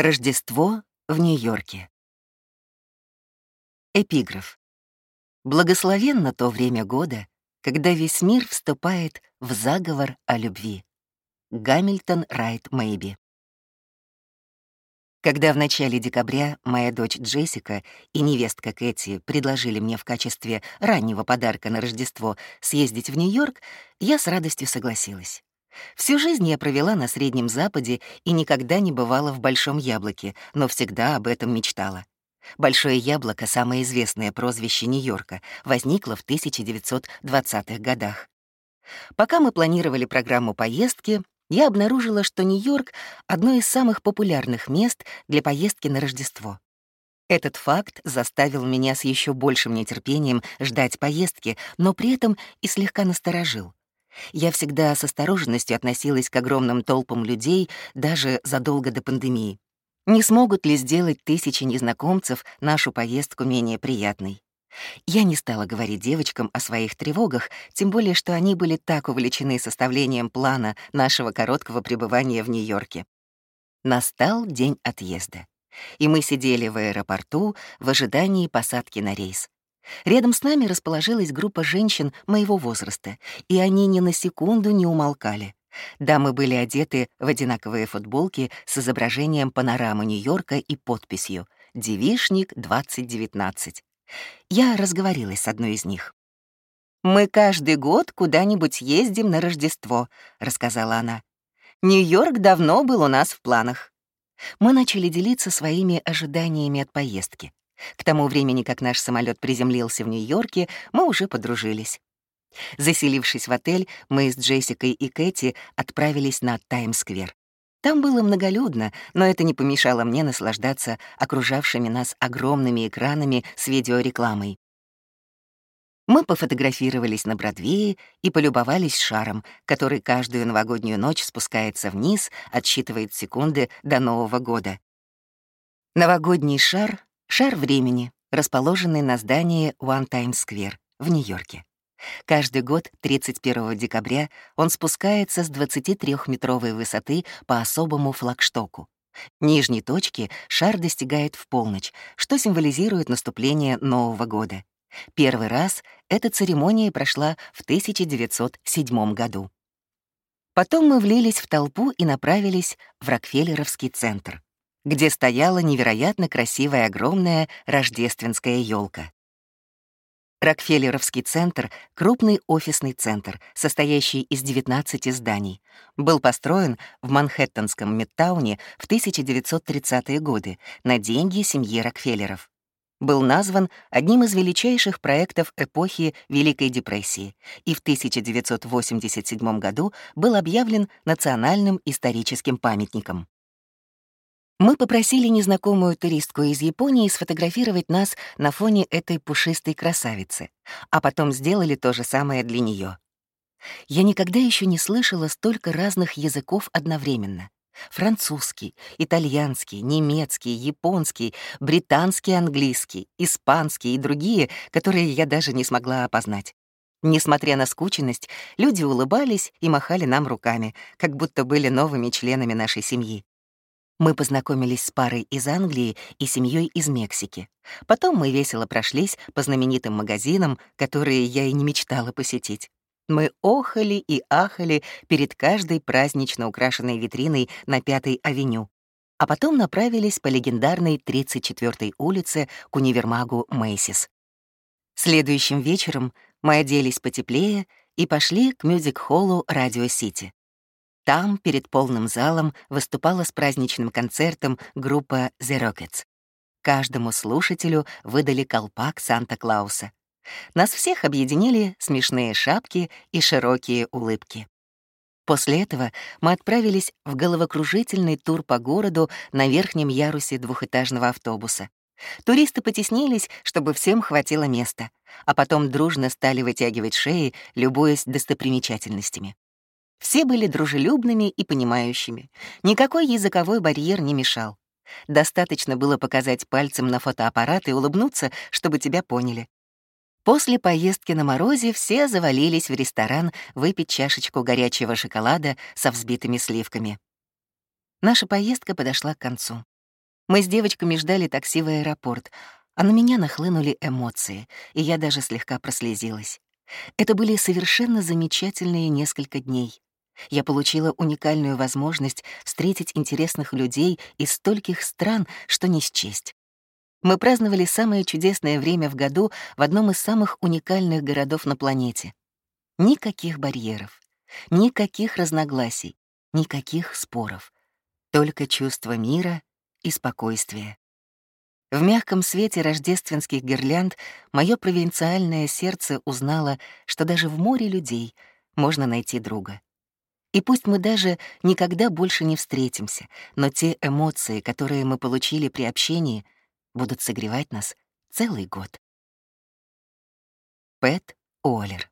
Рождество в Нью-Йорке. Эпиграф. Благословенно то время года, когда весь мир вступает в заговор о любви. Гамильтон Райт Мэйби. Когда в начале декабря моя дочь Джессика и невестка Кэти предложили мне в качестве раннего подарка на Рождество съездить в Нью-Йорк, я с радостью согласилась. Всю жизнь я провела на Среднем Западе и никогда не бывала в Большом Яблоке, но всегда об этом мечтала. Большое яблоко — самое известное прозвище Нью-Йорка, возникло в 1920-х годах. Пока мы планировали программу поездки, я обнаружила, что Нью-Йорк — одно из самых популярных мест для поездки на Рождество. Этот факт заставил меня с еще большим нетерпением ждать поездки, но при этом и слегка насторожил. Я всегда с осторожностью относилась к огромным толпам людей даже задолго до пандемии. Не смогут ли сделать тысячи незнакомцев нашу поездку менее приятной? Я не стала говорить девочкам о своих тревогах, тем более что они были так увлечены составлением плана нашего короткого пребывания в Нью-Йорке. Настал день отъезда, и мы сидели в аэропорту в ожидании посадки на рейс. Рядом с нами расположилась группа женщин моего возраста, и они ни на секунду не умолкали. Дамы были одеты в одинаковые футболки с изображением панорамы Нью-Йорка и подписью «Девишник 2019». Я разговорилась с одной из них. «Мы каждый год куда-нибудь ездим на Рождество», — рассказала она. «Нью-Йорк давно был у нас в планах». Мы начали делиться своими ожиданиями от поездки. К тому времени, как наш самолет приземлился в Нью-Йорке, мы уже подружились. Заселившись в отель, мы с Джессикой и Кэти отправились на Таймс-сквер. Там было многолюдно, но это не помешало мне наслаждаться окружавшими нас огромными экранами с видеорекламой. Мы пофотографировались на Бродвее и полюбовались шаром, который каждую новогоднюю ночь спускается вниз, отсчитывает секунды до Нового года. Новогодний шар Шар времени, расположенный на здании One Times Square в Нью-Йорке. Каждый год, 31 декабря, он спускается с 23-метровой высоты по особому флагштоку. Нижней точки шар достигает в полночь, что символизирует наступление Нового года. Первый раз эта церемония прошла в 1907 году. Потом мы влились в толпу и направились в Рокфеллеровский центр где стояла невероятно красивая огромная рождественская елка. Рокфеллеровский центр — крупный офисный центр, состоящий из 19 зданий. Был построен в Манхэттенском Мидтауне в 1930-е годы на деньги семьи Рокфеллеров. Был назван одним из величайших проектов эпохи Великой депрессии и в 1987 году был объявлен национальным историческим памятником. Мы попросили незнакомую туристку из Японии сфотографировать нас на фоне этой пушистой красавицы, а потом сделали то же самое для нее. Я никогда еще не слышала столько разных языков одновременно. Французский, итальянский, немецкий, японский, британский, английский, испанский и другие, которые я даже не смогла опознать. Несмотря на скученность, люди улыбались и махали нам руками, как будто были новыми членами нашей семьи. Мы познакомились с парой из Англии и семьей из Мексики. Потом мы весело прошлись по знаменитым магазинам, которые я и не мечтала посетить. Мы охали и ахали перед каждой празднично украшенной витриной на Пятой авеню, а потом направились по легендарной 34-й улице к универмагу Мэйсис. Следующим вечером мы оделись потеплее и пошли к мюзик-холлу «Радио Сити». Там, перед полным залом, выступала с праздничным концертом группа The Rockets. Каждому слушателю выдали колпак Санта-Клауса. Нас всех объединили смешные шапки и широкие улыбки. После этого мы отправились в головокружительный тур по городу на верхнем ярусе двухэтажного автобуса. Туристы потеснились, чтобы всем хватило места, а потом дружно стали вытягивать шеи, любуясь достопримечательностями. Все были дружелюбными и понимающими. Никакой языковой барьер не мешал. Достаточно было показать пальцем на фотоаппарат и улыбнуться, чтобы тебя поняли. После поездки на морозе все завалились в ресторан выпить чашечку горячего шоколада со взбитыми сливками. Наша поездка подошла к концу. Мы с девочками ждали такси в аэропорт, а на меня нахлынули эмоции, и я даже слегка прослезилась. Это были совершенно замечательные несколько дней. Я получила уникальную возможность встретить интересных людей из стольких стран, что не счесть. Мы праздновали самое чудесное время в году в одном из самых уникальных городов на планете. Никаких барьеров, никаких разногласий, никаких споров. Только чувство мира и спокойствие. В мягком свете рождественских гирлянд мое провинциальное сердце узнало, что даже в море людей можно найти друга. И пусть мы даже никогда больше не встретимся, но те эмоции, которые мы получили при общении, будут согревать нас целый год. Пэт Уоллер